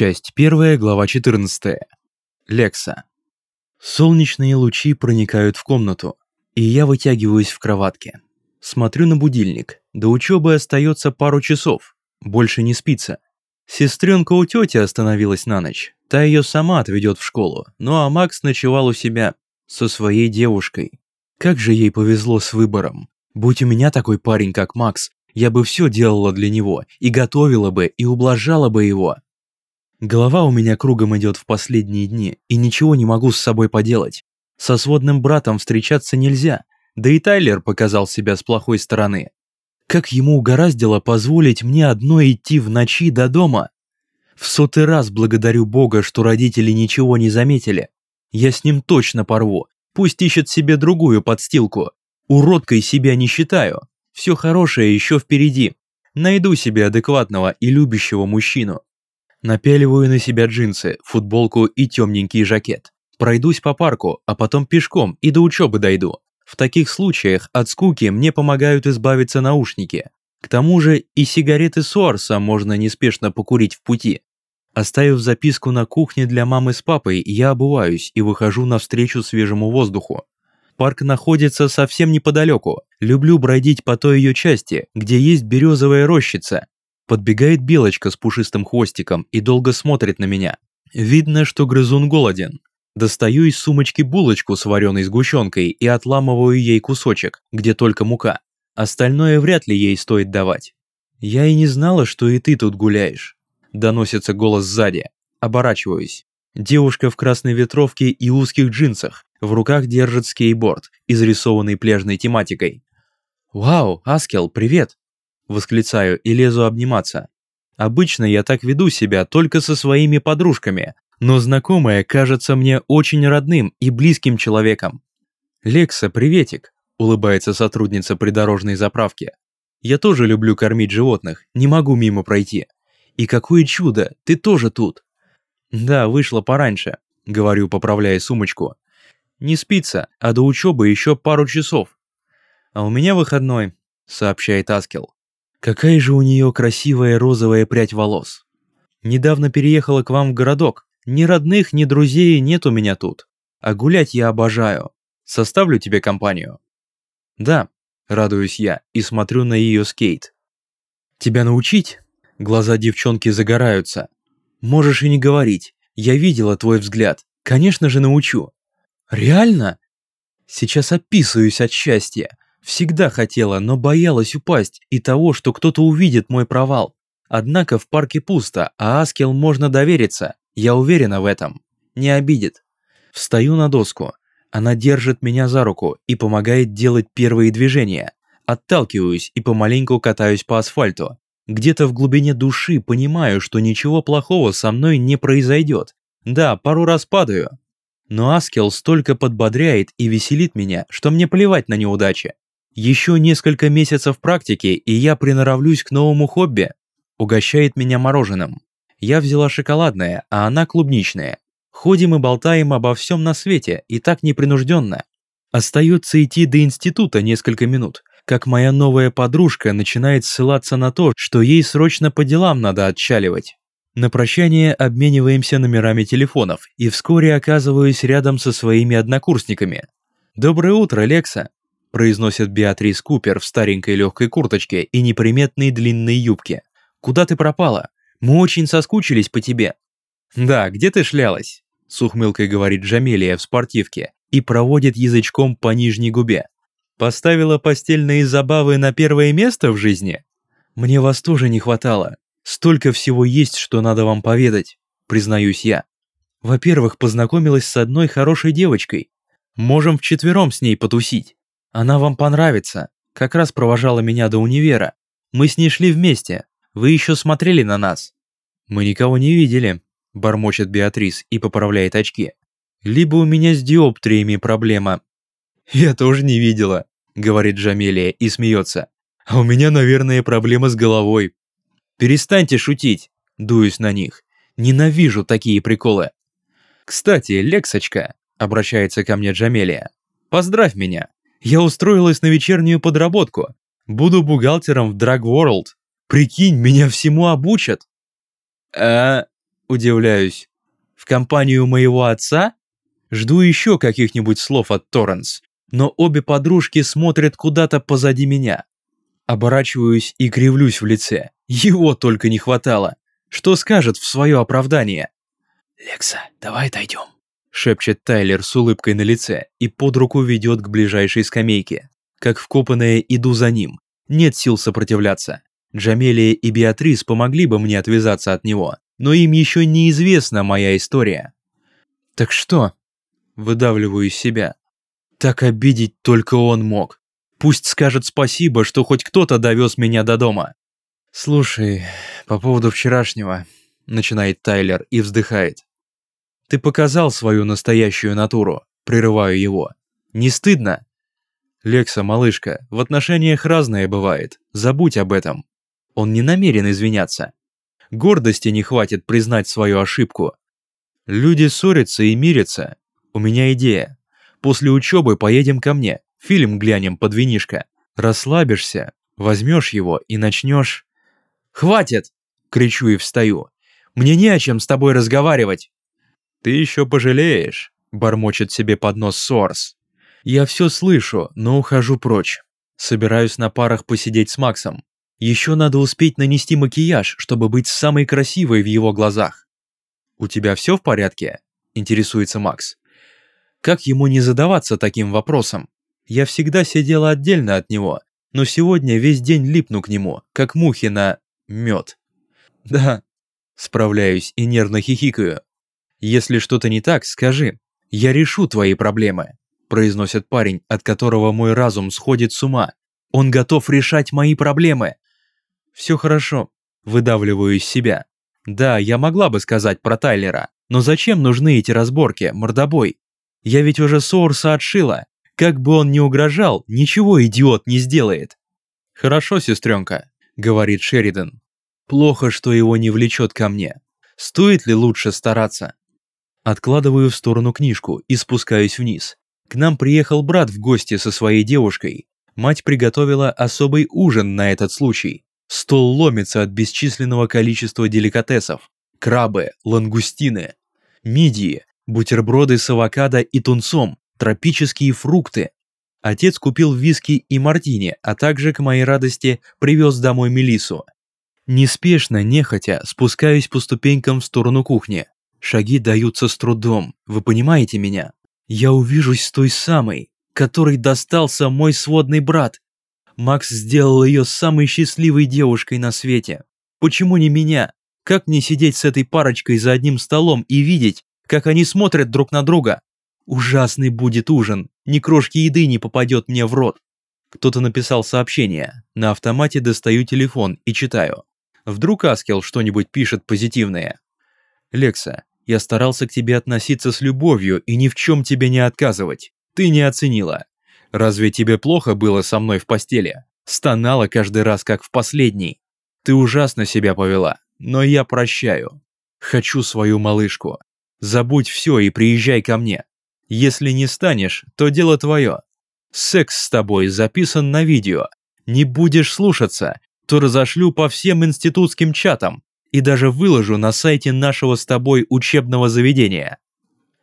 Часть 1, глава 14. Лекса. Солнечные лучи проникают в комнату, и я вытягиваюсь в кроватке. Смотрю на будильник. До учебы остается пару часов. Больше не спится. Сестренка у тети остановилась на ночь. Та ее сама отведет в школу. Ну а Макс ночевал у себя со своей девушкой. Как же ей повезло с выбором. Будь у меня такой парень, как Макс, я бы все делала для него, и готовила бы, и ублажала бы его. Голова у меня кругом идет в последние дни, и ничего не могу с собой поделать. Со сводным братом встречаться нельзя, да и Тайлер показал себя с плохой стороны. Как ему угораздило позволить мне одной идти в ночи до дома? В сотый раз благодарю Бога, что родители ничего не заметили. Я с ним точно порву, пусть ищет себе другую подстилку. Уродкой себя не считаю, все хорошее еще впереди. Найду себе адекватного и любящего мужчину. Напяливаю на себя джинсы, футболку и темненький жакет. Пройдусь по парку, а потом пешком и до учебы дойду. В таких случаях от скуки мне помогают избавиться наушники. К тому же и сигареты Суарса можно неспешно покурить в пути. Оставив записку на кухне для мамы с папой, я обуваюсь и выхожу навстречу свежему воздуху. Парк находится совсем неподалеку. Люблю бродить по той ее части, где есть березовая рощица, Подбегает белочка с пушистым хвостиком и долго смотрит на меня. Видно, что грызун голоден. Достаю из сумочки булочку с вареной сгущенкой и отламываю ей кусочек, где только мука. Остальное вряд ли ей стоит давать. «Я и не знала, что и ты тут гуляешь», – доносится голос сзади. Оборачиваюсь. Девушка в красной ветровке и узких джинсах, в руках держит скейтборд, изрисованный пляжной тематикой. «Вау, Аскел, привет!» Восклицаю и лезу обниматься. Обычно я так веду себя только со своими подружками, но знакомая кажется мне очень родным и близким человеком. «Лекса, приветик!» – улыбается сотрудница придорожной заправки. «Я тоже люблю кормить животных, не могу мимо пройти. И какое чудо, ты тоже тут!» «Да, вышла пораньше», – говорю, поправляя сумочку. «Не спится, а до учебы еще пару часов». «А у меня выходной», – сообщает Аскел. Какая же у нее красивая розовая прядь волос. Недавно переехала к вам в городок. Ни родных, ни друзей нет у меня тут. А гулять я обожаю. Составлю тебе компанию. Да, радуюсь я и смотрю на ее скейт. Тебя научить? Глаза девчонки загораются. Можешь и не говорить. Я видела твой взгляд. Конечно же научу. Реально? Сейчас описываюсь от счастья. Всегда хотела, но боялась упасть и того, что кто-то увидит мой провал. Однако в парке пусто, а Аскел можно довериться. Я уверена в этом. Не обидит. Встаю на доску. Она держит меня за руку и помогает делать первые движения. Отталкиваюсь и помаленьку катаюсь по асфальту. Где-то в глубине души понимаю, что ничего плохого со мной не произойдет. Да, пару раз падаю. Но Аскел столько подбодряет и веселит меня, что мне плевать на неудачи. Еще несколько месяцев практики, и я приноровлюсь к новому хобби. Угощает меня мороженым. Я взяла шоколадное, а она клубничное. Ходим и болтаем обо всем на свете, и так непринужденно. Остается идти до института несколько минут, как моя новая подружка начинает ссылаться на то, что ей срочно по делам надо отчаливать. На прощание обмениваемся номерами телефонов, и вскоре оказываюсь рядом со своими однокурсниками. «Доброе утро, Лекса!» Произносит Беатрис Купер в старенькой легкой курточке и неприметной длинной юбке. «Куда ты пропала? Мы очень соскучились по тебе». «Да, где ты шлялась?» С ухмылкой говорит Джамелия в спортивке и проводит язычком по нижней губе. «Поставила постельные забавы на первое место в жизни?» «Мне вас тоже не хватало. Столько всего есть, что надо вам поведать», признаюсь я. «Во-первых, познакомилась с одной хорошей девочкой. Можем вчетвером с ней потусить. Она вам понравится. Как раз провожала меня до универа. Мы с ней шли вместе. Вы еще смотрели на нас». «Мы никого не видели», – бормочет Беатрис и поправляет очки. «Либо у меня с диоптриями проблема». «Я тоже не видела», – говорит Джамелия и смеется. «А у меня, наверное, проблема с головой». «Перестаньте шутить», – дуюсь на них. «Ненавижу такие приколы». «Кстати, Лексочка», – обращается ко мне Джамелия, – «поздравь меня». Я устроилась на вечернюю подработку. Буду бухгалтером в Drag World. Прикинь, меня всему обучат. А... Удивляюсь. В компанию моего отца? Жду еще каких-нибудь слов от Торренс, но обе подружки смотрят куда-то позади меня. Оборачиваюсь и кривлюсь в лице. Его только не хватало. Что скажет в свое оправдание? «Лекса, давай отойдем», — шепчет Тайлер с улыбкой на лице и под руку ведет к ближайшей скамейке. Как вкопанная иду за ним. Нет сил сопротивляться. Джамелия и Беатрис помогли бы мне отвязаться от него, но им еще неизвестна моя история. Так что? Выдавливаю из себя. Так обидеть только он мог. Пусть скажет спасибо, что хоть кто-то довез меня до дома. Слушай, по поводу вчерашнего, начинает Тайлер и вздыхает. Ты показал свою настоящую натуру, прерываю его. Не стыдно? Лекса, малышка, в отношениях разное бывает, забудь об этом. Он не намерен извиняться. Гордости не хватит признать свою ошибку. Люди ссорятся и мирятся. У меня идея. После учебы поедем ко мне, фильм глянем под винишко. Расслабишься, возьмешь его и начнешь... «Хватит!» — кричу и встаю. «Мне не о чем с тобой разговаривать!» «Ты еще пожалеешь!» — бормочет себе под нос Сорс. Я все слышу, но ухожу прочь. Собираюсь на парах посидеть с Максом. Еще надо успеть нанести макияж, чтобы быть самой красивой в его глазах. «У тебя все в порядке?» – интересуется Макс. Как ему не задаваться таким вопросом? Я всегда сидела отдельно от него, но сегодня весь день липну к нему, как мухи на мед. Да, справляюсь и нервно хихикаю. Если что-то не так, скажи. Я решу твои проблемы, произносит парень, от которого мой разум сходит с ума. Он готов решать мои проблемы. Все хорошо, выдавливаю из себя. Да, я могла бы сказать про Тайлера, но зачем нужны эти разборки, мордобой? Я ведь уже Соурса отшила. Как бы он ни угрожал, ничего идиот не сделает. Хорошо, сестренка, говорит Шеридан. Плохо, что его не влечет ко мне. Стоит ли лучше стараться? Откладываю в сторону книжку и спускаюсь вниз. К нам приехал брат в гости со своей девушкой. Мать приготовила особый ужин на этот случай. Стол ломится от бесчисленного количества деликатесов. Крабы, лангустины, мидии, бутерброды с авокадо и тунцом, тропические фрукты. Отец купил виски и мартини, а также, к моей радости, привез домой Мелису. Неспешно, нехотя, спускаюсь по ступенькам в сторону кухни. Шаги даются с трудом, вы понимаете меня? Я увижусь с той самой, которой достался мой сводный брат. Макс сделал ее самой счастливой девушкой на свете. Почему не меня? Как мне сидеть с этой парочкой за одним столом и видеть, как они смотрят друг на друга. Ужасный будет ужин, ни крошки еды не попадет мне в рот. Кто-то написал сообщение, на автомате достаю телефон и читаю. Вдруг Аскел что-нибудь пишет позитивное. «Лекса, я старался к тебе относиться с любовью и ни в чем тебе не отказывать. Ты не оценила. Разве тебе плохо было со мной в постели? Стонала каждый раз, как в последний. Ты ужасно себя повела, но я прощаю. Хочу свою малышку. Забудь все и приезжай ко мне. Если не станешь, то дело твое. Секс с тобой записан на видео. Не будешь слушаться, то разошлю по всем институтским чатам и даже выложу на сайте нашего с тобой учебного заведения.